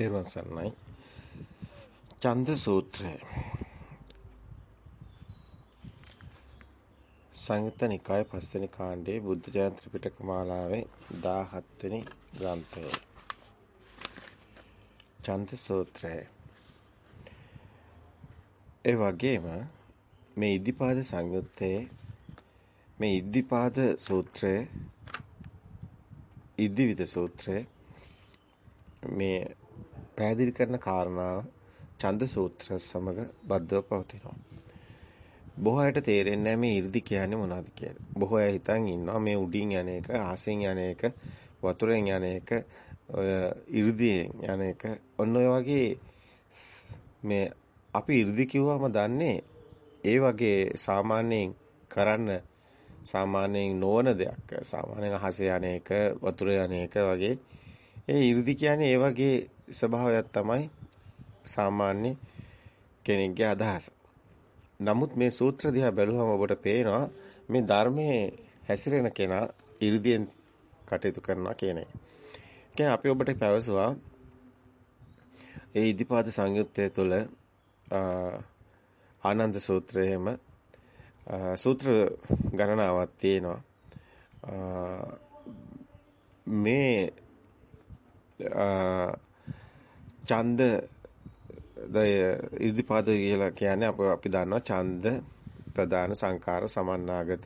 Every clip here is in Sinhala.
තේරුවන් සරණයි. ඡන්ද සූත්‍රය. සංයුත්ත නිකාය පස්වෙනි කාණ්ඩයේ බුද්ධ ජයන්ති ත්‍රිපිටක මාලාවේ 17 වෙනි ග්‍රන්ථය. ඡන්ද සූත්‍රය. ඒ වගේම මේ ඉද්ධිපාද සංයුත්තේ මේ ඉද්ධිපාද සූත්‍රය ඉද්ධිවිද සූත්‍රය මේ පැහැදිලි කරන කාරණාව ඡන්ද සූත්‍ර සමග බද්ධව පවතිනවා. බොහෝ අයට තේරෙන්නේ මේ 이르දි කියන්නේ මොනවද කියලා. බොහෝ අය හිතන් ඉන්නවා මේ උඩින් යන එක, ආසෙන් යන එක, වතුරෙන් යන එක, ඔය 이르දියෙන් යන එක ඔන්න ඔය වගේ මේ අපි 이르දි කිව්වම දන්නේ ඒ වගේ සාමාන්‍යයෙන් කරන්න සාමාන්‍යයෙන් නොවන දෙයක් සාමාන්‍යයෙන් අහසේ යන එක වතුරේ යන එක වගේ ඒ 이르දි කියන්නේ ඒ වගේ ස්වභාවයක් තමයි සාමාන්‍ය කෙනෙක්ගේ අදහස. නමුත් මේ සූත්‍ර දිහා බැලුවම ඔබට පේනවා මේ ධර්මයේ හැසිරෙන කෙනා 이르දියෙන් කටයුතු කරනවා කියන එක. කියන්නේ අපි ඔබට පැවසුවා ඒ ඉදිපාද සංයුත්තය තුළ ආනන්ද සූත්‍රයේම සූත්‍ර ගණනාවක් තියෙනවා. මේ ඡන්ද දය ඉදිපාද කියලා කියන්නේ අප අපි දන්නවා ඡන්ද ප්‍රධාන සංකාර සමන්නාගත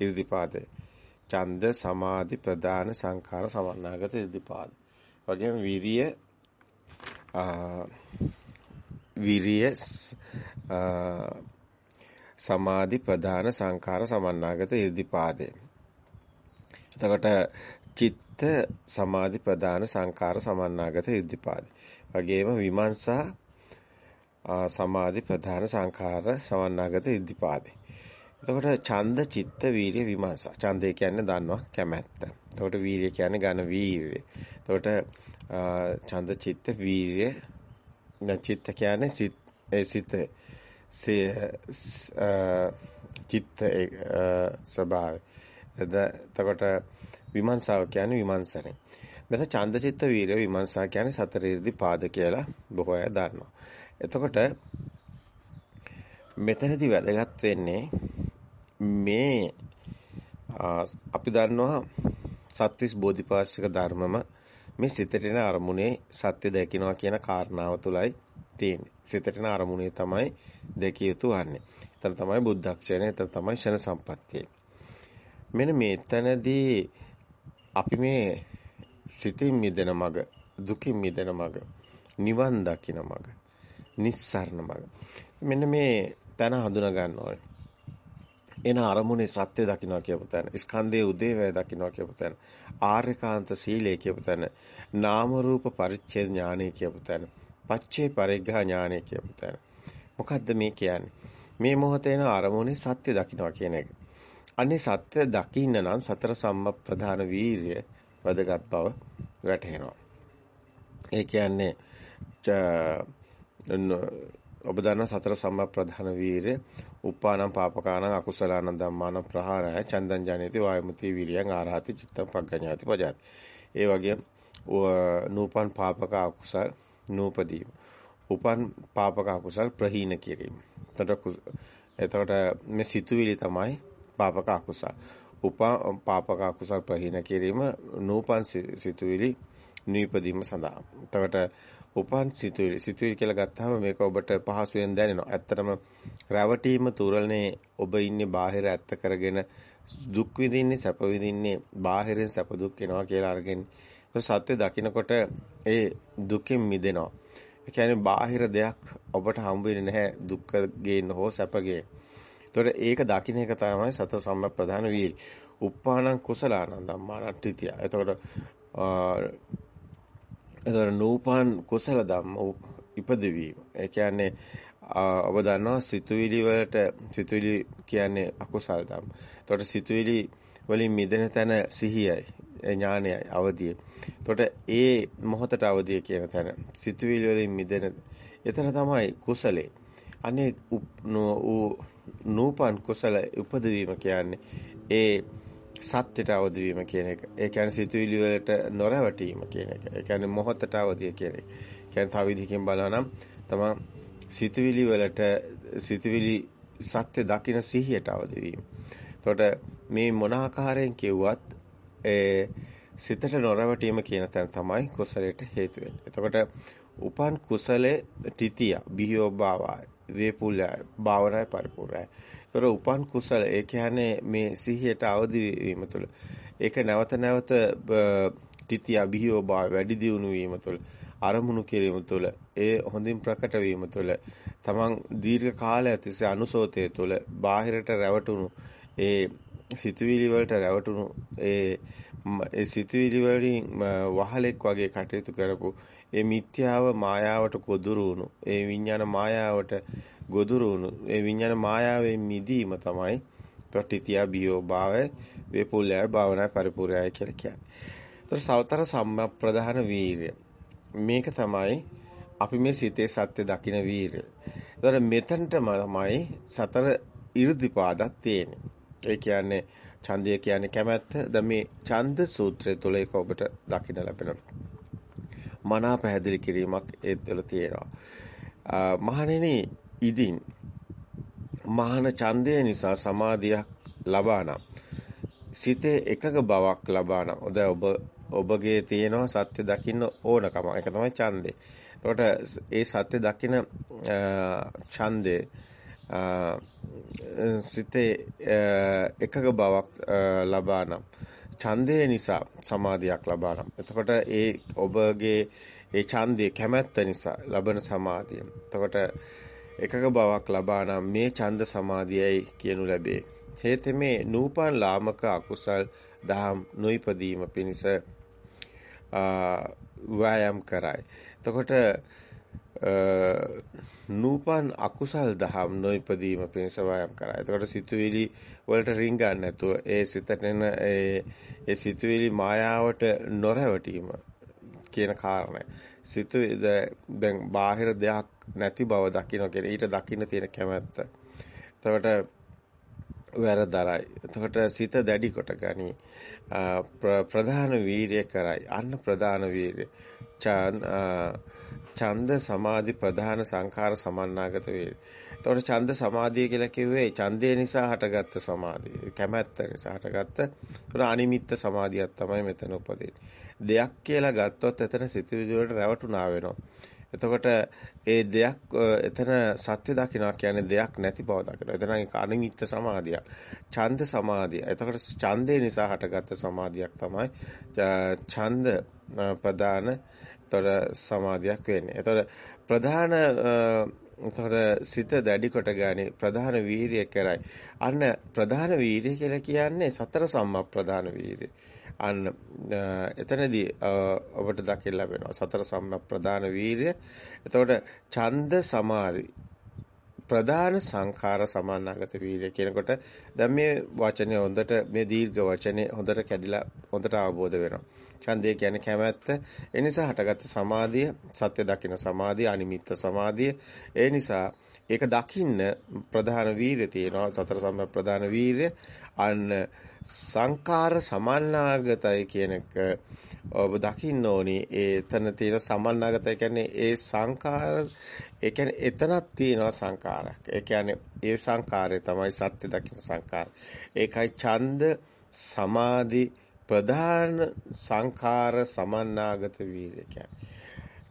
ඉර්ධිපාදය. ඡන්ද සමාධි ප්‍රධාන සංකාර සමන්නාගත ඉර්ධිපාද. වගේම විරිය විරිය සමාධි ප්‍රධාන සංකාර සමන්නාගත ඉර්ධිපාදය. එතකොට චිත්ත සමාධි ප්‍රධාන සංකාර සමන්නාගත ඉර්ධිපාදය. වගේම විමර්ශා සමාධි ප්‍රධාන සංඛාර සමන්නාගත ඉද්ධිපාදේ. එතකොට ඡන්ද චිත්ත වීරිය විමර්ශා. ඡන්දය කියන්නේ දන්නවා කැමැත්ත. එතකොට වීරිය කියන්නේ ඝන වීරිය. එතකොට ඡන්ද චිත්ත වීරිය චිත්ත කියන්නේ සිත ඒ සිත චිත්ත ස්වභාවය. එතකොට විමර්ශාව කියන්නේ විමර්ශනය. මෙතන ඡන්ද චිත්ත වීරිය විමර්ශා කියන්නේ සතර ඉර්ධි පාද කියලා බොහෝ අය දන්නවා. එතකොට මෙතනදී වැදගත් වෙන්නේ මේ අපි දන්නවා සත්‍විස් බෝධිපාශික ධර්මම මේ සිතට එන අරමුණේ සත්‍ය දැකිනවා කියන කාරණාව තුලයි තියෙන්නේ. සිතට එන අරමුණේ තමයි දැකිය යුතු වන්නේ. එතන තමයි බුද්ධක්ෂණය, එතන තමයි ෂණ සම්පත්තිය. මෙන්න මේතනදී අපි මේ සිතින් මිදෙන මග, දුකින් මිදෙන මග, නිවන් දකින මග නිස්සාරණ මඟ. මෙන්න මේ තන හඳුනා ගන්න ඕනේ. එන අරමුණේ සත්‍ය දකින්නවා කියපු තැන, ස්කන්ධයේ උදේවැය දකින්නවා කියපු තැන, ආර්යකාන්ත සීලය කියපු තැන, නාම රූප පරිච්ඡේද ඥානය කියපු තැන, පච්චේ පරිග්ඝා ඥානය කියපු තැන. මොකද්ද මේ කියන්නේ? මේ මොහොතේ එන අරමුණේ සත්‍ය දකින්නවා කියන එක. අනේ සත්‍ය දකින්න නම් සතර සම්ප්‍රදාන වීරිය වැදගත් බව වැටහෙනවා. ඒ කියන්නේ ඔබ දන්නා සතර සම්ප්‍රදාන වීරය උපානම් පාපකානම් අකුසලානම් ධම්මානම් ප්‍රහාණය චන්දං ජනේති වායමති විරියං ආරහති චිත්තං පග්ගඤ්ඤාති පජාති. ඒ වගේම නූපන් පාපක අකුසල් නූපදීම. උපන් පාපක අකුසල් ප්‍රහීන කිරීම. එතකොට මේ සිතුවිලි තමයි පාපක අකුසල්. උපා පාපක අකුසල් ප්‍රහීන කිරීම නූපන් සිතුවිලි නීපදීම සඳහා එතකොට උපන් සිතුවිලි සිතුවිලි කියලා ගත්තාම මේක ඔබට පහසුවෙන් දැනෙනවා. ඇත්තටම රැවටීම තුරල්නේ ඔබ ඉන්නේ බාහිර ඇත්ත කරගෙන දුක් විඳින්නේ සැප විඳින්නේ බාහිරින් සැප දුක් එනවා කියලා අරගෙන සත්‍ය දකිනකොට ඒ දුකෙන් මිදෙනවා. ඒ කියන්නේ බාහිර දෙයක් ඔබට හම්බ වෙන්නේ නැහැ දුක්ඛ ගේන්න හෝ සැප ගේන්න. ඒතකොට ඒක දකින්න එක තමයි සත සම්ම ප්‍රධාන වීර්ය. උප්පාණං කුසලානං ධම්මානං ත්‍රිතිය. ඒතකොට එතකොට නූපන් කුසල ධම්ම ඉපදවීම. ඒ කියන්නේ ඔබ දන්නවා සිතුවිලි වලට සිතුවිලි කියන්නේ අකුසල ධම්ම. එතකොට සිතුවිලි වලින් මිදෙන තැන සිහියයි, ඥානයයි, අවදියයි. එතකොට ඒ මොහොතට අවදිය කියන තැන සිතුවිලි වලින් මිදෙන එතන තමයි කුසලේ. අනේ නූපන් කුසල උපදවීම කියන්නේ ඒ සත්‍යයට අවදි වීම කියන එක. ඒ කියන්නේ සිතුවිලි වලට නොරවටීම කියන එක. ඒ කියන්නේ මොහොතට අවදිය කියන එක. කියන්නේ තව විදිහකින් බලනවා නම් තමන් සිතුවිලි වලට සිතුවිලි සත්‍ය දකින සිහියට අවදි වීම. එතකොට මේ මොන ආකාරයෙන් කිව්වත් ඒ සිතට නොරවටීම කියන තැන තමයි කුසලයට හේතු වෙන්නේ. එතකොට උපන් කුසලේ තිතිය බිහියෝ භාවය වේපුල්‍ය භාවනාය පරිපූර්ණයි. ඒතර උපන් කුසල ඒ කියන්නේ මේ සිහියට අවදි වීම තුළ ඒක නැවත නැවත තිතිය බිහියෝ භාවය වැඩි දියුණු වීම තුළ අරමුණු කිරීම තුළ ඒ හොඳින් ප්‍රකට වීම තුළ තමන් දීර්ඝ කාලයක් තිස්සේ අනුසෝතය තුළ බාහිරට රැවටුණු ඒ සිතුවිලි වලට රැවටුණු ඒ ඒ සිතුවිලි වලින් වහලෙක් වගේ කටයුතු කරපු ඒ මිත්‍යාව මායාවට ගොදුරු වුණු ඒ විඥාන මායාවට ගොදුරු වුණු ඒ විඥාන මායාවෙන් මිදීම තමයි ත්‍ොටිතිය බියෝ භාවය වේපුල්‍යය භාවනා පරිපූර්ණයි කියලා කියන්නේ. ඒතර සවතර සම්ප්‍රදාන වීර්ය. මේක තමයි අපි මේ සිතේ සත්‍ය දකින වීර්ය. ඒතර මෙතනට තමයි සතර 이르දිපාදක් තියෙන්නේ. ඒ කියන්නේ ඡන්දය කියන්නේ කැමැත්ත. දැන් මේ ඡන්ද සූත්‍රය තුළ ඒක ඔබට දකින්න ලැබෙනවා. මනා පැහැදිලි කිරීමක් ඒ තුළ තියෙනවා. මහණෙනි ඉදින් මහාන ඡන්දය නිසා සමාධියක් ලබා නම් සිතේ එකක බවක් ලබා නම් ඔබ ඔබගේ තියෙනවා සත්‍ය දකින්න ඕනකම. ඒක තමයි ඡන්දේ. එතකොට ඒ සත්‍ය දකින්න ඡන්දේ සිතේ එකක බවක් ලබා නම් ඡන්දය නිසා සමාධියක් ලබා නම් එතකොට ඒ ඔබගේ ඒ ඡන්දයේ කැමැත්ත නිසා ලබන සමාධිය. එතකොට එකක බවක් ලබා නම් මේ ඡන්ද සමාධියයි කියනු ලැබේ. හේතෙමේ නූපන් ලාමක අකුසල් දහම් නොයිපදීම පිණිස වෑයම් කරයි. එතකොට නූපන් අකුසල් දහම් නොයිපදීම පිණිස වෑයම් කරා. එතකොට සිතුවිලි වලට රිංගන්න නැතුව ඒ සිතට එන ඒ ඒ සිතුවිලි මායාවට නොරැවටීම කියන කාරණය. සිතුවිලි දැන් බාහිර දෙයක් නැති බව දකින්න කියන ඊට දකින්න තියෙන කැමැත්ත. එතකොට වැරදරයි. එතකොට සිත දැඩි කොට ගනි. ප්‍රධාන වීරිය කරයි. අන්න ප්‍රධාන වීරිය. ඡන්ද සමාධි ප්‍රධාන සංඛාර සමන්නාගත වේ. එතකොට ඡන්ද සමාධිය කියලා කිව්වේ ඡන්දය නිසා හටගත්ත සමාධිය. කැමැත්ත නිසා හටගත්ත. එතකොට අනිමිත්ත සමාධියක් තමයි මෙතන උපදින්නේ. දෙයක් කියලා ගත්තොත් එතන සිතුවිලි වලට රැවටුණා වෙනවා. එතකොට ඒ දෙයක් එතන සත්‍ය දකින්නවා කියන්නේ දෙයක් නැති බව දකිනවා. එතන ඒක අනිමිත්ත සමාධිය. ඡන්ද සමාධිය. එතකොට ඡන්දේ නිසා හටගත්ත සමාධියක් තමයි ඡන්ද ප්‍රදාන එතකොට සමාධියක් වෙන්නේ. එතකොට ප්‍රධාන එතකොට සිත දැඩි කොට ගානේ ප්‍රධාන වීරිය කරයි. අන්න ප්‍රධාන වීරිය කියලා කියන්නේ සතර සම්මා ප්‍රධාන වීරිය. අන්න එතනදී ඔබට දකින්න ලැබෙනවා සතර සම්මා ප්‍රධාන වීරිය. එතකොට ඡන්ද සමාධි ප්‍රධාන සංඛාර සමානාගත වීර්ය කියනකොට දැන් මේ වචනේ හොඳට මේ දීර්ඝ වචනේ හොඳට කැඩිලා හොඳට අවබෝධ වෙනවා. ඡන්දය කියන්නේ කැමැත්ත. ඒ නිසා හටගත්ත සමාධිය, සත්‍ය දකින සමාධිය, අනිමිත්ත සමාධිය. ඒ නිසා ඒක දකින්න ප්‍රධාන වීර්ය තියෙනවා. සතර සම්ම ප්‍රධාන වීර්ය. අන්න සංකාර සමන්නාගතයි කියන එක ඔබ දකින්න ඕනි. ඒ එතන තියෙන සමන්නාගතයි කියන්නේ ඒ සංකාර ඒ කියන්නේ එතනක් තියෙනවා සංකාරයක්. ඒ කියන්නේ ඒ සංකාරය තමයි සත්‍ය දකින සංකාර. ඒකයි ඡන්ද සමාධි ප්‍රධාන සංඛාර සමන්නාගත වීර්ය කියන්නේ.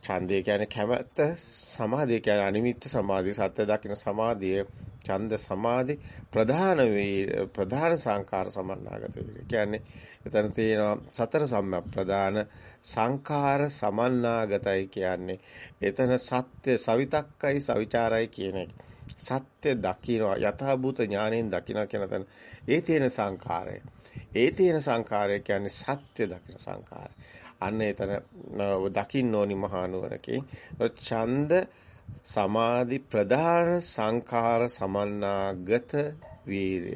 ඡන්දය කියන්නේ කැමැත්ත, සමාධිය කියන්නේ අනිමිත්ත සමාධිය, සත්‍ය දකින්න සමාධිය, ඡන්ද සමාධි ප්‍රධාන ප්‍රධාන සංඛාර සමන්නාගත වීර්ය. කියන්නේ එතන තියෙනවා සතර සම්‍යක් ප්‍රධාන සංඛාර සමන්නාගතයි කියන්නේ එතන සත්‍ය සවිතක්කයි සවිචාරයි කියන එක. සත්‍ය දකින්න යථාභූත ඥාණයෙන් දකින්න කියන තැන ඒ තියෙන සංඛාරය ඒ තියෙන සංඛාරය කියන්නේ සත්‍ය දකින සංඛාරය. අන්න එතන දකින්න ඕනි මහා නුවරකින්. ඡන්ද සමාධි ප්‍රධාන සංඛාර සමන්නාගත වීරය.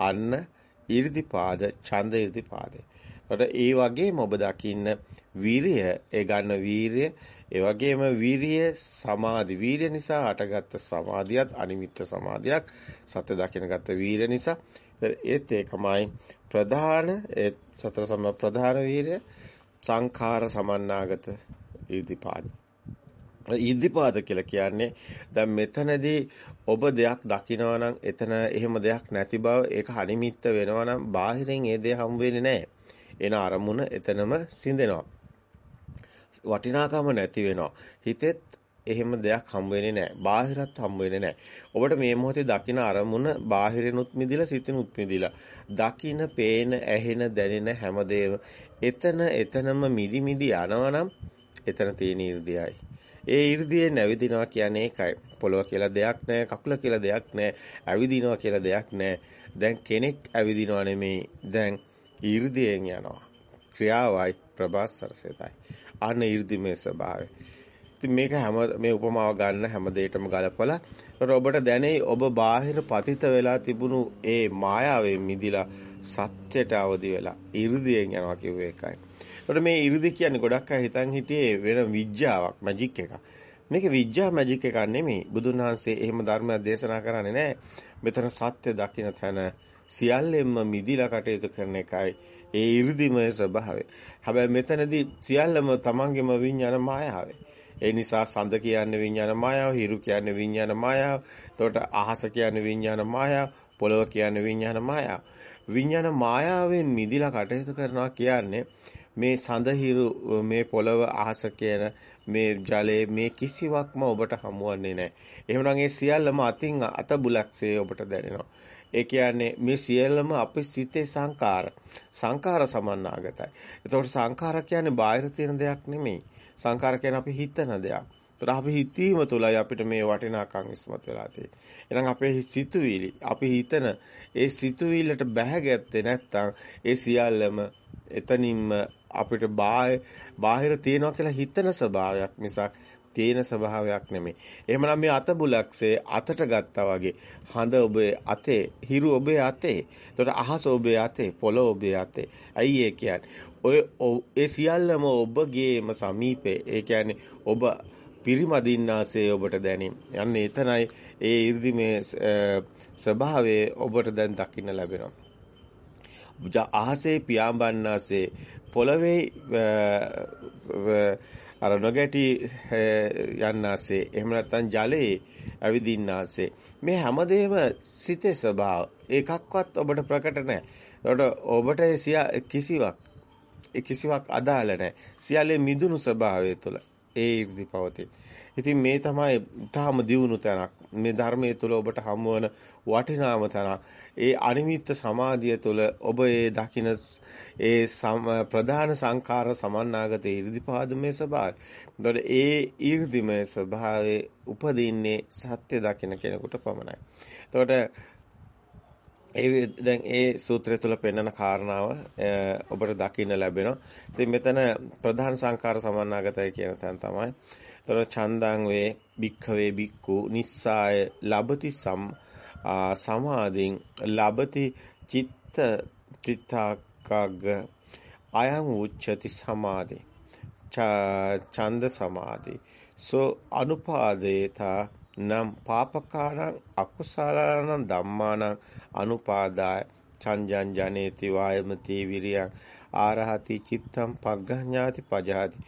අන්න 이르දිපාද ඡන්ද 이르දිපාදය. එතකොට ඒ වගේම ඔබ දකින්න වීරිය ඒ ගන්න වීරිය ඒ වගේම වීරිය සමාධි වීරිය නිසා හටගත්ත සමාධියත් අනිමිත්ත සමාධියක් සත්‍ය දකිනගත්ත වීරිය නිසා ඒත් ඒකමයි ප්‍රධාන සතර සම ප්‍රධාන වීරිය සංඛාර සමන්නාගත ඉර්ධිපාද. ඉර්ධිපාද කියලා කියන්නේ දැන් මෙතනදී ඔබ දෙයක් දකිනවා නම් එතන එහෙම දෙයක් නැති බව ඒක හනිමිත්ත වෙනවා නම් බාහිරින් ඒ දේ හම් වෙන්නේ නැහැ. එන අරමුණ එතනම සිඳෙනවා. වටිනාකම නැති වෙනවා. හිතෙත් එහෙම දෙයක් හම් වෙන්නේ නැහැ. බාහිරත් හම් වෙන්නේ නැහැ. ඔබට මේ මොහොතේ දකින අරමුණ බාහිරිනුත් මිදිලා සිතිනුත් මිදිලා. දකින, පේන, ඇහෙන, දැනෙන හැමදේම එතන එතනම මිදි මිදි යනවනම් එතන තියෙන 이르දියයි. ඒ 이르දියේ නැවිදිනවා කියන්නේ ඒකයි. පොළව කියලා දෙයක් නැහැ, කකුල කියලා දෙයක් නැහැ, ඇවිදිනවා කියලා දෙයක් නැහැ. දැන් කෙනෙක් ඇවිදිනවා නෙමෙයි. දැන් 이르දියෙන් යනවා. ක්‍රියාවයි ප්‍රබස් සරසිතයි. අන 이르දිමේ ස්වභාවය. ඉතින් මේක හැම මේ උපමාව ගන්න හැම දෙයකටම ගලපලා ඔබට දැනෙයි ඔබ බාහිර පතිත වෙලා තිබුණු ඒ මායාවෙන් මිදිලා සත්‍යයට අවදි වෙලා 이르දියෙන් යනවා කියුව එකයි. ඒකට මේ 이르දි කියන්නේ ගොඩක් අය හිතන් හිටියේ වෙන විඥාවක් මැජික් එකක්. මේක විඥා මැජික් එකක් නෙමෙයි. බුදුන් වහන්සේ එහෙම ධර්මයක් දේශනා කරන්නේ නැහැ. මෙතන සත්‍ය දකින්න තැන සියල්ලෙන්ම මිදිලා කටයුතු කරන එකයි ඒ 이르දිමය ස්වභාවය. හැබැයි මෙතනදී සියල්ලම තමන්ගේම විඥාන මායාවේ. ඒ නිසා සඳ කියන්නේ විඥාන මායාව, හිරු කියන්නේ විඥාන මායාව, එතකොට අහස කියන්නේ විඥාන මායාව, පොළව කියන්නේ විඥාන මායාව. විඥාන මායාවෙන් මිදිලා කටයුතු කරනවා කියන්නේ මේ සඳ හිරු මේ පොළව අහස කියන මේ ජලයේ මේ කිසිවක්ම ඔබට හමුවන්නේ නැහැ. එහෙමනම් ඒ සියල්ලම අතින් අත බුලක්සේ ඔබට දැනෙනවා. ඒ කියන්නේ මේ සියල්ලම අපේ සිතේ සංකාර. සංකාර සමන්නාගතයි. එතකොට සංකාර කියන්නේ බාහිර තියෙන දෙයක් නෙමෙයි. සංකාර කියන්නේ අපි හිතන දෙයක්. ඒතර අපි හිතීම තුළයි අපිට මේ වටිනාකම් ඉස්මතු වෙලා තියෙන්නේ. එහෙනම් අපේ සිතුවිලි, අපි හිතන ඒ සිතුවිල්ලට බැහැගත්තේ නැත්නම් ඒ සියල්ලම එතනින්ම අපිට බාහිර තියනවා කියලා හිතන ස්වභාවයක් මිසක් තියෙන ස්වභාවයක් නෙමෙයි. එහෙමනම් මේ අත බුලක්සේ අතට ගත්තා වගේ හඳ ඔබේ අතේ, හිරු ඔබේ අතේ, එතකොට අහස ඔබේ අතේ, පොළොව ඔබේ අතේ. ඇයි ඒ කියන්නේ? ඔය ඒ සියල්ලම ඔබගේම සමීපේ. ඒ කියන්නේ ඔබ පිරිමදින්නාසේ ඔබට දැනේ. යන්නේ එතනයි ඒ 이르දි මේ ස්වභාවයේ ඔබට දැන් දකින්න ලැබෙනවා. අහසේ පියාඹන්නාසේ පොළවේ අර නොගැටි යන්නාසේ එහෙම නැත්නම් ජලයේ ඇවිදින්නාසේ මේ හැමදේම සිතේ ස්වභාව එකක්වත් ඔබට ප්‍රකට නැහැ. ඒකට ඔබට කිසිවක් ඒ කිසිවක් අදාළ නැහැ. සියල්ලේ මිදුණු ස්වභාවය තුළ ඒ ඉර්ධි පවතී. ඉතින් මේ තමයි තාම දියුණු තැනක්. මේ ධර්මයේ තුල ඔබට හමුවන වටිනාම තරම් ඒ අනිමිත්ත සමාධිය තුළ ඔබ ඒ දකින ඒ ප්‍රධාන සංඛාර සමන්නාගත 이르දිපාදමේ ස්වභාවය. එතකොට ඒ 이르දිමේ ස්වභාවයේ උපදින්නේ සත්‍ය දකින කෙනෙකුට පමණයි. එතකොට ඒ දැන් ඒ සූත්‍රය තුල පෙන්වන කාරණාව ඔබට දකින්න ලැබෙනවා. ඉතින් මෙතන ප්‍රධාන සංඛාර සමන්නාගතයි කියන තැන තමයි. එතකොට චන්දං වේ භික්ඛවේ භික්ඛු නිස්සාය ලබති සම් සමාධින් ලබති චිත්ත චිත්තාකග්ග අයං උච්චති සමාධි. ඡන්ද සමාධි. සෝ අනුපාදේතා නම් පාපකාරං අකුසලානං ධම්මානං අනුපාදාය චංජං ජනේති වායමති විරියං ආරහති චිත්තං පග්ගඤ්ඤාති පජාති.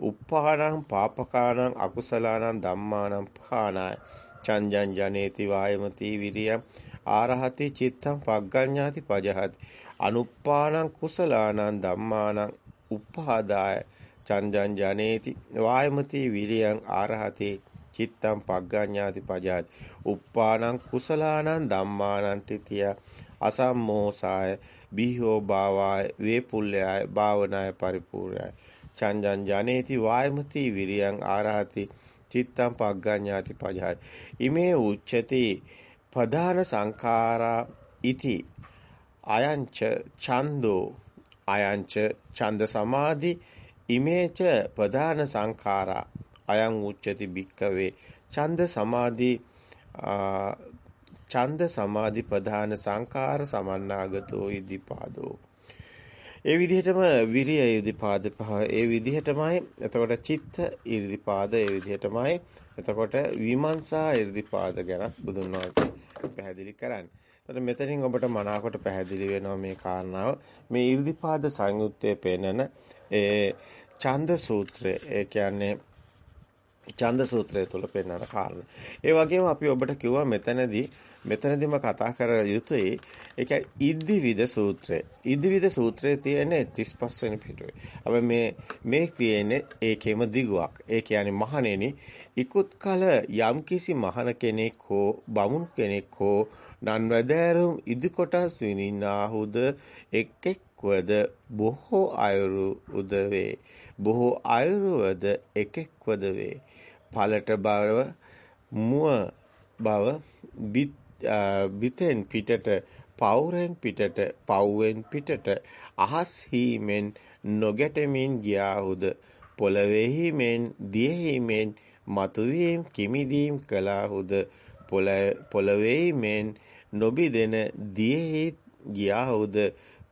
උප්පාණං පාපකානං අකුසලානං ධම්මානං පහානාය චංජං ජනේති වායමති විරියං ආරහති චිත්තං පග්ගඤ්ඤාති පජහති. අනුප්පානං කුසලානං ධම්මානං උප්පාදාය. චංජං ජනේති වායමති විරියං ආරහති චිත්තං පග්ගඤ්ඤාති පජහති. උප්පානං කුසලානං ධම්මානං තිතිය. අසම්මෝසාය. බිහෝ භාවාය. වේපුල්‍යය භාවනාය පරිපූර්ණයි. චංජං ජනේති වායමති විරියං ආරහති චිත්තං පග්ගඤ්ඤාති පජහයි. ඉමේ උච්චති ප්‍රධාන සංඛාරා ඉති අයංච ඡන්தோ අයංච ඡන්ද සමාධි ඉමේච ප්‍රධාන සංඛාරා අයං උච්චති භික්කවේ ඡන්ද සමාධි ඡන්ද සමාධි ප්‍රධාන සංඛාර සමන්නාගතෝ ඉදිපාදෝ ඒ විදිහටම විරිය ඉරිදිපාද පහ ඒ විදිහටමයි එතකොට චිත්ත ඉරිදිපාද ඒ විදිහටමයි එතකොට විමර්ශා ඉරිදිපාද ගැන බුදුන් වහන්සේ පැහැදිලි කරන්නේ. එතකොට මෙතනින් ඔබට මනාකොට පැහැදිලි වෙනවා මේ කාරණාව. මේ 이르දිපාද සංයුත්තේ පෙන්නන ඒ ඡන්ද සූත්‍රය. ඒ කියන්නේ ඡන්ද සූත්‍රය තුල පෙන්වන කාරණා. ඒ වගේම අපි ඔබට කිව්වා මෙතනදී මෙතනදිම කතා කර යුතුයි ඒ කියන්නේ ඉද්දිවිද සූත්‍රය. ඉද්දිවිද සූත්‍රයේ තියෙන 35 වෙනි පිටුවේ. අපි මේ මේ තියෙන්නේ ඒකෙම දිගුවක්. ඒ කියන්නේ මහණෙනි ඉක්ුත් කල යම්කිසි මහණ කෙනෙක් හෝ බමුණු කෙනෙක් හෝ නන්වැදෑරුම් ඉදි කොටස් විනින්නාහුද එක් එක්වද බොහෝ අයුරු උදවේ. බොහෝ අයුරුවද එක එක්වද වේ. පළට බව මුව බව බිත් බිතෙන් පිටට පවුරෙන් පිටට පව්වෙන් පිටට අහස් හීමෙන් නොගැටෙමින් ගියාහුද? පොළවේහි මෙන් දියෙහි මෙන් මතුවීම් කිමිදීම් කළාහුද? පොළවේහි මෙන් නොබිදෙන දියෙහි ගියාහුද?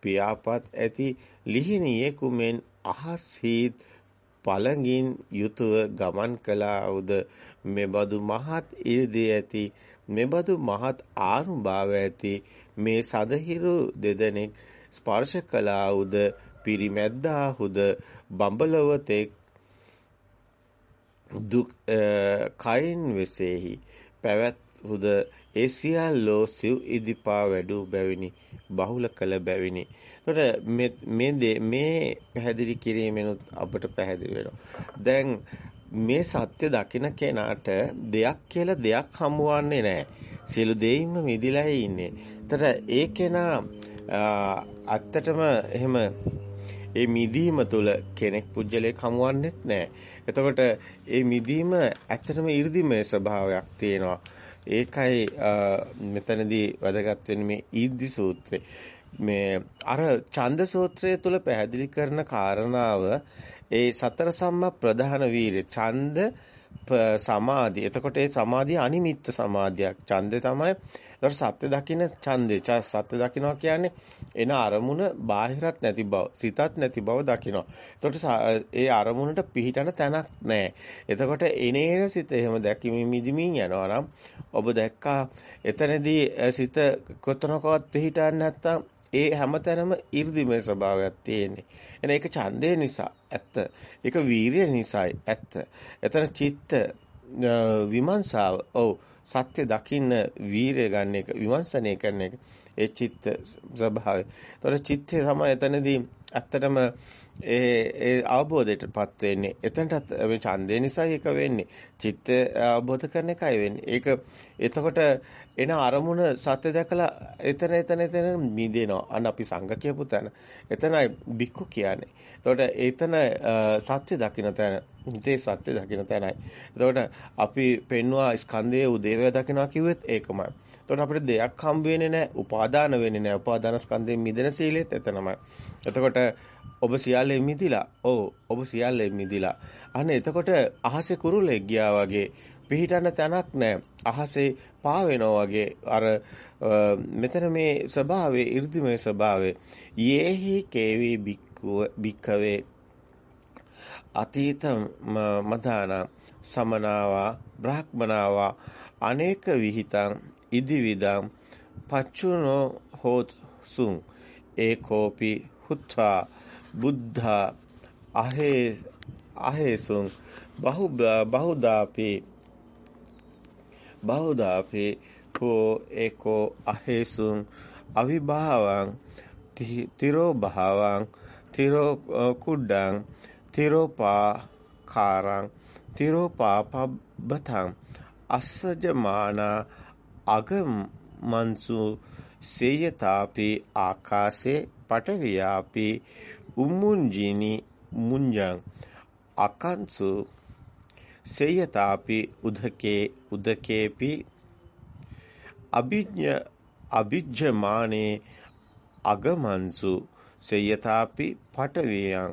පියාපත් ඇති ලිහිණියෙකු මෙන් අහස් හීත් පළඟින් යුතුව ගමන් කළාහුද මෙබඳු මහත් ඉර්ධි ඇති මෙබඳු මහත් ආනුභාව ඇති මේ සදහිරු දෙදෙනෙක් ස්පර්ශ කළාවුද? පිරිමැද්දාහුද? බඹලවතෙක් දුක් කයින් වෙසෙහි පැවැත්හුද ඒ සියල්ලෝ සිව් ඉදිපා වැඩූ බැවිනි බහුල කළ බැවිනි එතකොට මේ මේ පැහැදිලි කිරීමෙනුත් අපට පැහැදිලි වෙනවා දැන් මේ සත්‍ය දකින කෙනාට දෙයක් කියලා දෙයක් හමුවන්නේ නැහැ. සියලු දෙයින්ම මිදිලා ඉන්නේ. ඒතර ඒ කෙනා ඇත්තටම එහෙම ඒ මිදීම තුළ කෙනෙක් පුජ්‍යලයක් හමුවන්නේත් නැහැ. එතකොට ඒ මිදීම ඇත්තටම 이르දිමේ ස්වභාවයක් තියෙනවා. ඒකයි මෙතනදී වැදගත් වෙන්නේ මේ ඊද්දි සූත්‍රය. මේ අර ඡන්ද සූත්‍රය තුළ පැහැදිලි කරන කාරණාව ඒ සතර සම්මා ප්‍රධාන වීර්ය ඡන්ද සමාධි. එතකොට ඒ සමාධිය අනිමිත්ත සමාධියක්. ඡන්දේ තමයි. ඒතකොට සත්‍ය දකින්න ඡන්දේ. සත්‍ය දකින්නවා කියන්නේ එන අරමුණ බාහිරත් නැති බව, සිතත් නැති බව දකින්නවා. එතකොට ඒ අරමුණට පිහිටන තැනක් නැහැ. එතකොට එනේන සිත එහෙම දැකීමේ මිදිමින් යනවා නම් ඔබ දැක්කා එතනදී සිත කොතනකවත් පිහිටන්නේ නැත්තම් ඒ හැමතැනම 이르දිමේ ස්වභාවයක් තියෙන්නේ. එන ඒක ඡන්දේ නිසා ඇත්ත. ඒක වීරිය නිසායි ඇත්ත. එතන චිත්ත විමර්ශාව ඔව් සත්‍ය දකින්න වීරිය ගන්න එක විමර්ශනය කරන එක ඒ චිත්ත ස්වභාවය. ඒතර චිත්තේ තමයි එතනදී ඇත්තටම ඒ ඒ අවබෝධයටපත් වෙන්නේ. එතනටත් මේ ඡන්දේ නිසා ඒක වෙන්නේ. චිත්ත අවබෝධ කරන එකයි වෙන්නේ. ඒක එතකොට එන අරමුණ සත්‍ය දැකලා එතන එතන එතන මිදෙනවා. අන්න අපි සංඝ කියපු තැන. එතනයි බික්කු කියන්නේ. එතකොට එතන සත්‍ය දකින්න තැන. හිතේ සත්‍ය දකින්න තැනයි. එතකොට අපි පෙන්වා ස්කන්ධයේ උදේවය දකින්නවා කිව්වෙත් ඒකමයි. එතකොට අපිට දෙයක් හම් වෙන්නේ නැහැ. උපාදාන වෙන්නේ නැහැ. උපාදාන ස්කන්ධයෙන් මිදෙන සීලෙත් එතනමයි. එතකොට ඔබ සියල්ලෙන් මිදිලා. ඔව් ඔබ සියල්ලෙන් මිදිලා. අන්න එතකොට අහසේ කුරුලෙක් ගියා වගේ පිහිටන්න තැනක් නැහැ. අහසේ පා වෙනවා වගේ අර මෙතන මේ ස්වභාවයේ 이르දිමේ ස්වභාවයේ යේහි කේවි බික්කවේ අතීත මදාන සමනාවා බ්‍රාහ්මනාවා අනේක විහිතං ඉදිවිදං පච්චුනෝ හෝත් සුං ඒකෝපි හුත්වා බුද්ධා අහේ අහේසුං බහු බහුදාපි බහුදාපි කෝ ඒකෝ අහේසුං අවිභාවං තිරෝ භාවං තිරෝ කුඩ්ඩං තිරෝ පාකාරං තිරෝ පාපබ්බතං අස්සජමානා අගමන්සු සේයතාපි ආකාසේ පටවියාපි උම්මුංජිනි මුංජං අකංසු සේයතාපි උදකේ උදකේපි අභිඥ අභිජ්ජමානේ අගමන්සු සේයතාපි පටවියං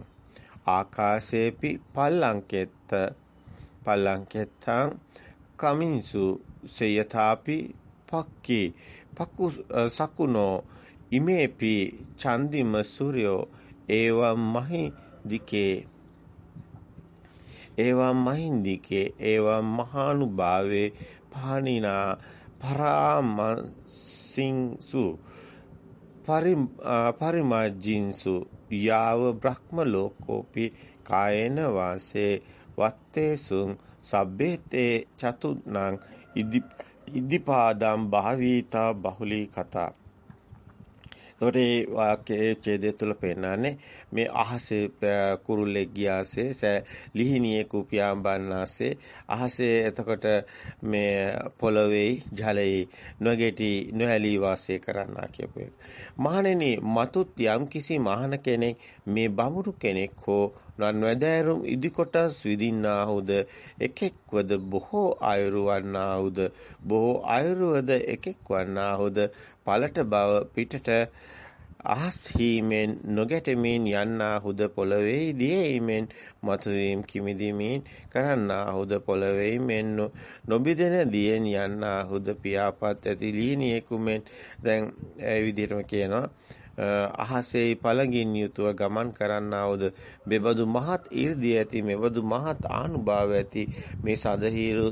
ආකාශේපි පල්ලංකෙත්ත පල්ලංකෙත්තං කමින්සු සේයතාපි පක්කි පකු සකුනෝ ඉමේපි චන්දිම සූර්යෝ ඒවම් මහි දිකේ. ඒවම් මහින්දිකේ ඒවම් මහානුභාවේ පහනිනා පරාමසින්සු. පරිමජින්සු. යාව බ්‍රහ්ම ලෝකෝපි කායේන වාසේ වත්තේසුං සබ්බේතේ චතුන්නං ඉදි ඉදිපාදම් භාවීතා බහුලී කතා. එතකොට මේ වාක්‍යයේ ඡේදය තුල පෙන්නන්නේ මේ අහසේ කුරුල්ලෙක් ගියාසේ ලිහිණියේ කුපියාම් බන්නාසේ අහසේ එතකොට මේ පොළවේ ජලයේ නොගෙටි නොඇලී වාසය කරන්නා කියපු එක. මහණෙනි මතුත් යම් කිසි මහණ කෙනෙක් මේ බමුණු කෙනෙක් හෝ නන්වැදෑරුම් ඉදිකොටස් විදින්නාහුද එකෙක්වද බොහෝ අයුරු වන්නාහුද බොහෝ අයුරුවද එකෙක් වන්නාහුද පළට බව පිටට අහස් හීමෙන් නොගැටෙමින් යන්නාහුද පොළවේ දියීමෙන් මතුවීම් කිමිදීමින් කරන්නාහුද පොළවේ මෙන් නොබිදෙන දියෙන් යන්නාහුද පියාපත් ඇති ලීනියෙකුමෙන් දැන් ඒ විදිහටම කියනවා. අහසේ පළඟින් යුතුව ගමන් කරන්නාවුද බෙබදු මහත් 이르දී ඇති මෙබදු මහත් ආනුභාව ඇති මේ සදහිරු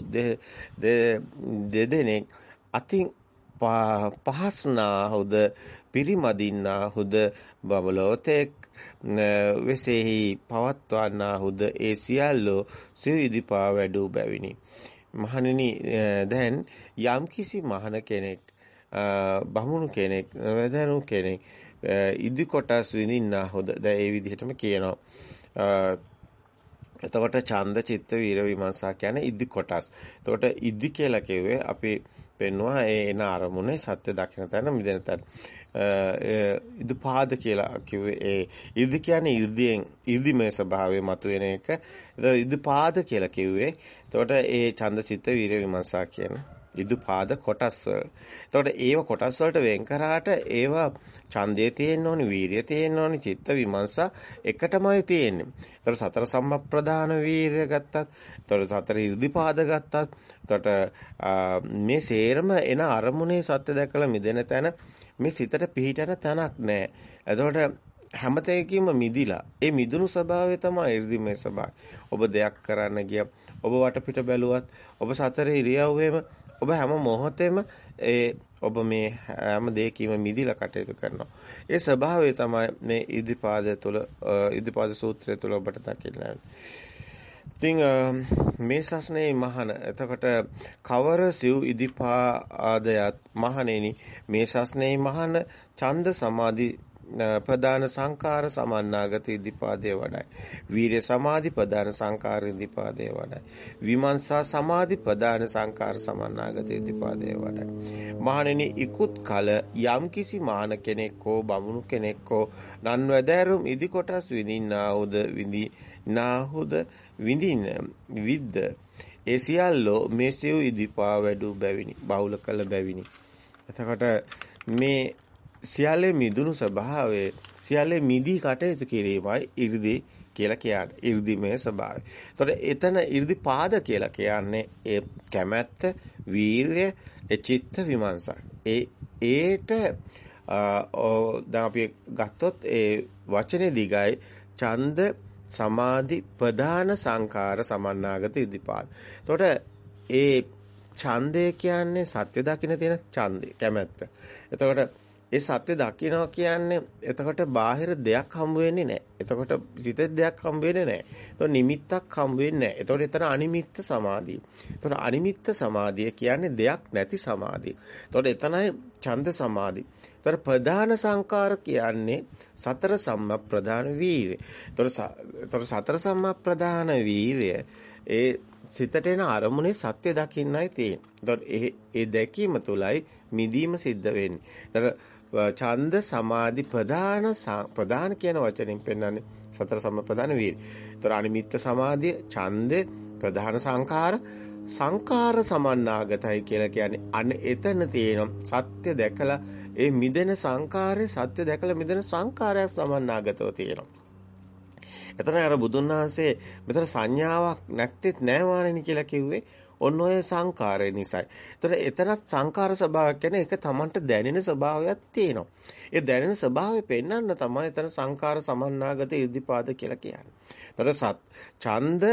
දෙදෙනෙක් අතින් පහස්නාහුද පිරිමදින්නාහුද බබලෝතෙක් වෙසෙහි පවත්වන්නාහුද ඒ සියල්ලෝ සිවිදිපා වැඩූ බැවිනි. මහණෙනි දැන් යම්කිසි මහණ කෙනෙක් බමුණු කෙනෙක් වැදනු කෙනෙක් ඉදි කොටස් විඳින්නාහුද? දැන් ඒ විදිහටම කියනවා. එතකොට ඡන්ද චිත්ත වීර විමර්ශා කියන්නේ ඉදි කොටස්. එතකොට ඉදි කියලා කිව්වේ අපි පෙන්නවා ඒ එන අරමුණේ සත්‍ය දකින්න තැන මිදෙන තැන. ඉදුපාද කියලා කිව්වේ ඒ ඉදි කියන්නේ ඉර්ධියෙන් ඉර්ධිමය ස්වභාවය මතුවෙන එක. එතකොට ඉදුපාද කියලා කිව්වේ එතකොට ඒ ඡන්ද චිත්ත වීර විමර්ශා කියන ඉදුපාද කොටස් වල. එතකොට ඒව කොටස් වලට වෙන් කරාට ඒව ඡන්දයේ තියෙන්න ඕනි, වීරිය තියෙන්න ඕනි, චිත්ත විමර්ශා එකටමයි තියෙන්නේ. එතකොට සතර සම්ප්‍රදාන වීරිය ගත්තත්, එතකොට සතර ඉර්ධිපාද ගත්තත්, එතකොට මේ සේරම එන අරමුණේ සත්‍ය දැකලා මිදෙන තැන මේ සිතට පිහිටන තැනක් නැහැ. එතකොට හැමතැනකම මිදිලා ඒ මිදුණු ස්වභාවය තමයි 이르දිමේ ස්වභාවය. ඔබ දෙයක් කරන්න ගිය ඔබ වටපිට බැලුවත් ඔබ සතර ඉරියව්වෙම ඔබ හැම මොහොතෙම ඒ ඔබ මේ හැම දෙයකම මිදිලා කටයුතු කරනවා. ඒ ස්වභාවය තමයි මේ ඉදිපාද තුළ ඉදිපාද සූත්‍රය තුළ ඔබට දකින්න ඉතින් මේ සස්නේ මහන එතකොට කවර සිව් ඉදිපාදයත් මහණෙනි මේ සස්නේ මහන ඡන්ද සමාධි ප්‍රධාන සංකාර සමන්නාගත ඉදිපාදයේ වඩයි. වීර්ය සමාධි ප්‍රධාන සංකාර ඉදිපාදයේ වඩයි. විමර්ශා සමාධි ප්‍රධාන සංකාර සමන්නාගත ඉදිපාදයේ වඩයි. මහණෙනි ඉක්ුත් කල යම්කිසි මාන කෙනෙක් හෝ බමුණු කෙනෙක් හෝ නන්වැදෑරුම් ඉදි කොටස් විඳින්නාහුද විඳි නාහුද විඳින විද්ද ඒ සියල්ලෝ මේ සිව් ඉදිපා වැඩු බැවිනි බහුල කළ බැවිනි එතකොට මේ සියල්ලේ මිදුණු ස්වභාවය සියල්ලේ මිදී කටයුතු කිරීමයි 이르දි කියලා කියන්නේ 이르දිමය ස්වභාවය. එතකොට එතන 이르දි පාද කියලා කියන්නේ ඒ කැමැත්ත, වීරය, චිත්ත විමර්ශන. ඒ ඒට දැන් අපි ගත්තොත් ඒ වචනේ දිගයි ඡන්ද සමාධි ප්‍රධාන සංඛාර සමන්නාගත ඉදිපාද. එතකොට ඒ ඡන්දය කියන්නේ සත්‍ය දකින්න තියෙන ඡන්දය කැමැත්ත. එතකොට ඒ සත්‍ය දකිනවා කියන්නේ එතකොට බාහිර දෙයක් හම්බ වෙන්නේ නැහැ. එතකොට සිතේ දෙයක් හම්බ වෙන්නේ නැහැ. එතකොට නිමිත්තක් හම්බ වෙන්නේ නැහැ. එතකොට එතන අනිමිත්ත සමාධිය. එතකොට අනිමිත්ත සමාධිය කියන්නේ දෙයක් නැති සමාධිය. එතකොට එතනයි ඡන්ද සමාධිය. එතකොට ප්‍රධාන සංකාර කියන්නේ සතර සම්මා ප්‍රධාන වීර්ය. එතකොට සතර සම්මා ප්‍රධාන වීර්ය ඒ සිතට එන අරමුණේ සත්‍ය දකින්නයි තියෙන්නේ. එතකොට ඒ දැකීම තුළයි මිදීම සිද්ධ වෙන්නේ. එතකොට ඡන්ද සමාධි ප්‍රධාන ප්‍රධාන කියන වචනෙන් පෙන්වන්නේ සතර සම්ප්‍රදාන වීර්ය. ඒතර අනිමිත්ත සමාධිය ඡන්ද ප්‍රධාන සංඛාර සංඛාර සමන්නාගතයි කියලා කියන්නේ අන එතන තියෙන සත්‍ය දැකලා ඒ මිදෙන සංඛාරේ සත්‍ය දැකලා මිදෙන සංඛාරයක් සමන්නාගතව තියෙනවා. එතන අර බුදුන් වහන්සේ මෙතන සංඥාවක් නැත්තේත් නෑ කියලා කිව්වේ ඔන්න ඔය සංකාරය නිසායි. ඒතර එතරම් සංකාර ස්වභාවයක් කියන්නේ ඒක Tamanට දැනෙන ස්වභාවයක් තියෙනවා. ඒ දැනෙන ස්වභාවය පෙන්වන්න තමයි එතන සංකාර සමන්නාගත ඉර්ධිපාද කියලා කියන්නේ. ඒතර සත් ඡන්ද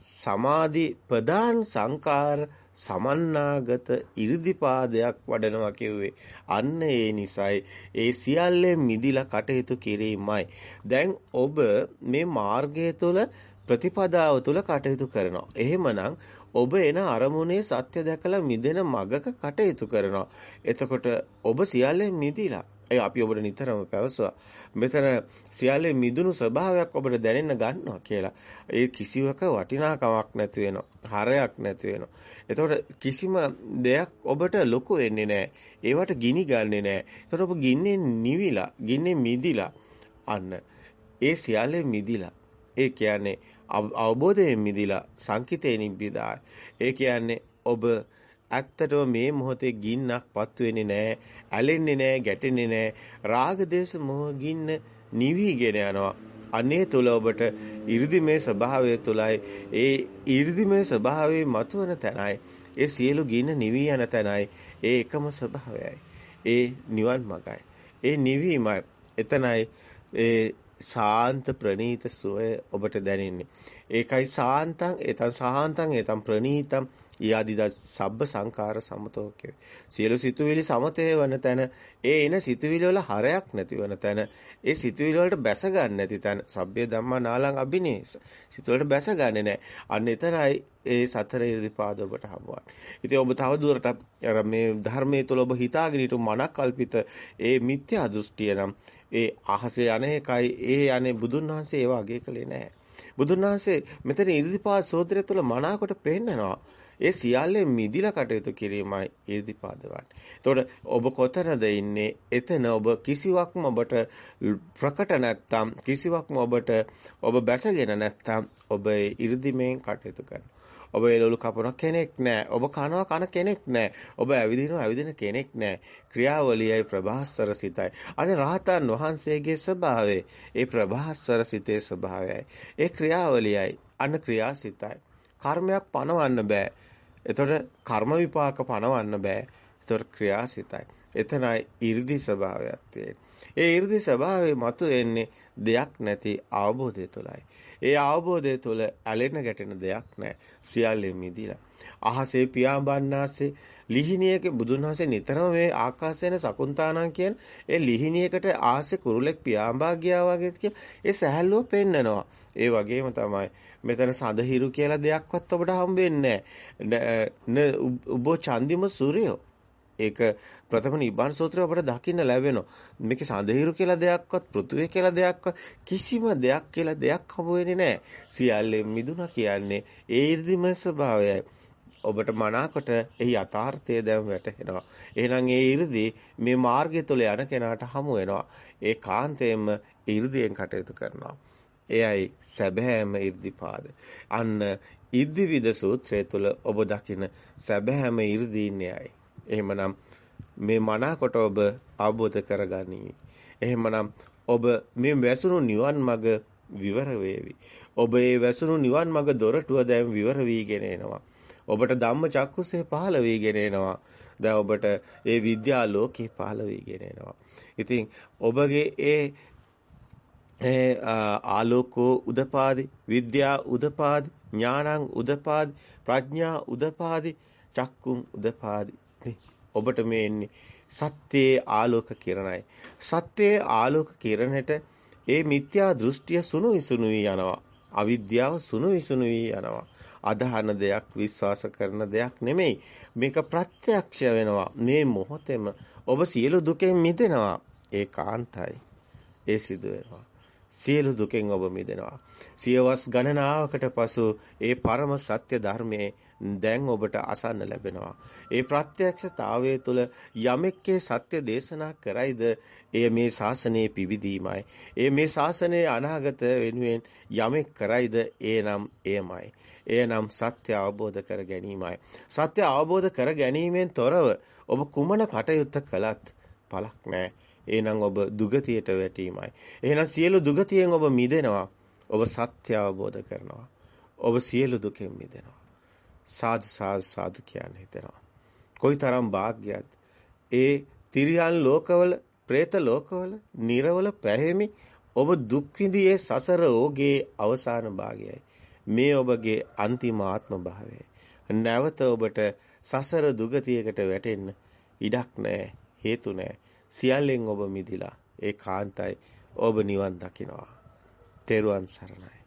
සමාධි ප්‍රධාන සංකාර සමන්නාගත 이르දිපාදයක් වඩනවා කිව්වේ. අන්න ඒ නිසයි ඒ සියල්ලෙන් මිදිලා කටයුතු කිරීමයි. දැන් ඔබ මේ මාර්ගය තුළ ප්‍රතිපදාව තුළ කටයුතු කරනවා. එහෙමනම් ඔබ එන අරමුණේ සත්‍ය දැකලා මිදෙන මගක කටයුතු කරනවා. එතකොට ඔබ සියල්ලෙන් මිදිලා ඒ අපි ඔබට නිතරම පැවසුවා. මෙතන සියල්ලේ මිදුණු ස්වභාවයක් ඔබට දැනෙන්න ගන්නවා කියලා. ඒ කිසිවක වටිනාකමක් නැති වෙනවා. හරයක් නැති වෙනවා. එතකොට කිසිම දෙයක් ඔබට ලොකු වෙන්නේ නැහැ. ඒවට ගිනි ගන්නෙ නැහැ. එතකොට ඔබ ගින්නේ නිවිලා, ගින්නේ මිදිලා අන්න. ඒ සියල්ලේ මිදිලා. ඒ කියන්නේ අවබෝධයෙන් මිදිලා සංකිතයෙන් මිදා ඒ කියන්නේ ඔබ ඇත්තටම මේ මොහොතේ ගින්නක් පත් වෙන්නේ නැහැ ඇලෙන්නේ නැහැ ගැටෙන්නේ නැහැ. රාග දේශ මොහ ගින්න නිවිගෙන යනවා. අනේ තුල ඔබට 이르දිමේ ස්වභාවය තුලයි. ඒ 이르දිමේ ස්වභාවයේ මතුවන තැනයි. ඒ සියලු ගින්න නිවි යන තැනයි. ඒ එකම ස්වභාවයයි. ඒ නිවන් මාර්ගයි ඒ නිවීමයි එතනයි ඒ සාන්ත ප්‍රණීත සුවය ඔබට දැනෙන්නේ. ඒකයි සාන්තං, එතන් සාන්තං, එතන් ප්‍රණීතං යාදිද සබ්බ සංකාර සමතෝ කිය. සියලු සිතුවිලි සමතේ වන තැන ඒ එන සිතුවිලි වල හරයක් නැති වන තැන ඒ සිතුවිලි වලට බැස ගන්න නැති තැන සබ්බේ ධම්මා නාලං අබිනේස. සිතුවලට බැස ගන්නෙ නැහැ. අන්න එතරයි ඒ සතර ඉරිපාද ඔබට හමුවන්නේ. ඉතින් ඔබ තව දුරටත් අර මේ ධර්මයේ තුල ඔබ හිතාගෙන හිටු මනක් කල්පිත ඒ මිත්‍යා දෘෂ්ටිය නම් ඒ අහසේ අනේකයි ඒ අනේ බුදුන් වහන්සේ ඒව අගය කළේ නැහැ. බුදුන් වහන්සේ මෙතන ඉරිදිපාද සූත්‍රය තුල මනාකොට පෙන්නනවා. ඒ සියල්ලෙන් මිදිලා කටයුතු කිරීමයි ඊර්දිපාද වන්නේ. එතකොට ඔබ කොතනද ඉන්නේ? එතන ඔබ කිසිවක්ම ඔබට ප්‍රකට නැත්තම් කිසිවක්ම ඔබට ඔබ බැසගෙන නැත්තම් ඔබ ඊර්දිමෙන් කටයුතු කරනවා. ඔබ එළවලු කපන කෙනෙක් නෑ. ඔබ කනවා කන කෙනෙක් නෑ. ඔබ ඇවිදිනවා ඇවිදින කෙනෙක් නෑ. ක්‍රියාවලියයි ප්‍රභාස්වර සිතයි. අනේ රහතන් වහන්සේගේ ස්වභාවය. ඒ ප්‍රභාස්වර සිතේ ස්වභාවයයි. ඒ ක්‍රියාවලියයි අන ක්‍රියාසිතයි. කර්මයක් පනවන්න බෑ. එතකොට කර්ම විපාක පනවන්න බෑ. එතකොට ක්‍රියාසිතයි. එතනයි 이르දි ස්වභාවයක් තියෙන්නේ. ඒ 이르දි ස්වභාවය මතු වෙන්නේ දෙයක් නැති අවබෝධය තුළයි. ඒ අවබෝධය තුළ ඇලෙන ගැටෙන දෙයක් නැහැ. සියල්ලෙන් මිදිලා. අහසේ පියාඹන්නාසේ ලිහිණියක බුදුන් වහන්සේ නිතරම මේ ආකාශයන සකුන්තානං කියන ඒ ලිහිණියකට ආසේ කුරුලෙක් පියාඹා ගියා වගේ කියලා ඒ සහැල්ලුව පෙන්නනවා. ඒ වගේම තමයි මෙතන සඳහිරු කියලා දෙයක්වත් ඔබට හම්බෙන්නේ නැහැ. උබෝ චන්දිම සූර්යෝ. ඒක ප්‍රථම නිබ්බාන සූත්‍රය අපට දකින්න ලැබෙනවා. මේකේ සඳහිරු කියලා දෙයක්වත් පෘථුවේ කියලා දෙයක්වත් කිසිම දෙයක් කියලා දෙයක් හමු වෙන්නේ නැහැ. සියල්ලෙන් මිදුණා කියන්නේ ඒ ඉර්ධිම ස්වභාවයයි. ඔබට මනාකොට එහි යථාර්ථය දැන් වැටහෙනවා. එහෙනම් ඒ 이르දී මේ මාර්ගය තුළ යන කෙනාට හමු වෙනවා. ඒ කාන්තේම 이르දීෙන් කටයුතු කරනවා. එයයි සැබෑම 이르දිපාද. අන්න ඉද්දිවිද සූත්‍රය තුළ ඔබ දකින සැබෑම 이르දීන්යයි. එහෙමනම් මේ මනාකොට ඔබ අවබෝධ කරගනී. එහෙමනම් ඔබ මේ වැසුණු නිවන් මඟ විවර වේවි. ඔබ ඒ වැසුණු නිවන් මඟ දොරටුව දැන් විවර වීගෙන එනවා. ඔබට ධම්ම චක්කුසේ පහළ වීගෙන එනවා. දැන් ඔබට ඒ විද්‍යා ලෝකේ පහළ වීගෙන එනවා. ඉතින් ඔබගේ ඒ ඒ ආලෝකෝ උදපාදි විද්‍යා උදපාදි ඥානං උදපාදි ප්‍රඥා උදපාදි චක්කුම් උදපාදි ඔබට මේ එන්නේ. සත්‍යයේ ආලෝක කිරණයි සත්‍යයේ ආලෝක කිරණයට ඒ මිත්‍යා දෘෂ්ටිය සුණු විසුණු වී යනවා. අවිද්‍යාව සුණු විසුණු වී යනවා. අදහන දෙයක් විශ්වාස කරන දෙයක් නෙමෙයි. මේක ප්‍රත්‍යක්ෂ වෙනවා. මේ මොහොතේම ඔබ සියලු දුකෙන් මිදෙනවා. ඒකාන්තයි ඒ සිදු වෙනවා. සියලු දුකෙන් ඔබ මිදෙනවා. සියවස් ගණනාවකට පසු ඒ පරම සත්‍ය ධර්මයේ දැන් ඔබට අසන්න ලැබෙනවා. ඒ ප්‍රත්‍යක්ෂතාවය තුළ යමෙක්ගේ සත්‍ය දේශනා කරයිද එය මේ ශාසනයේ පිවිදීමයි. ඒ මේ ශාසනයේ අනාගත වෙනුවෙන් යමෙක් කරයිද එනම් එයමයි. එයනම් සත්‍ය අවබෝධ කර ගැනීමයි. සත්‍ය අවබෝධ කර ගැනීමෙන් තොරව ඔබ කුමන කටයුත්ත කළත් පළක් නැහැ. එහෙනම් ඔබ දුගතියට වැටීමයි. එහෙනම් සියලු දුගතියෙන් ඔබ මිදෙනවා. ඔබ සත්‍ය අවබෝධ කරනවා. ඔබ සියලු දුකෙන් මිදෙනවා. සාදු සාදු සාදු කියන්නේ හිතෙනවා. කොයිතරම් වාග්යක්ද. ඒ තිරියන් ලෝකවල, പ്രേත ලෝකවල, නිර්වල පැහැමි ඔබ දුක් විඳියේ සසර ඕගේ අවසාන භාගයයි. මේ ඔබගේ අන්තිම ආත්ම භාවයයි. නැවත ඔබට සසර දුගතියකට වැටෙන්න ඉඩක් නැහැ. හේතු නැහැ. සියල්ලෙන් ඔබ මිදිලා ඒ කාන්තයි ඔබ නිවන් දකිනවා. තෙරුවන් සරණයි.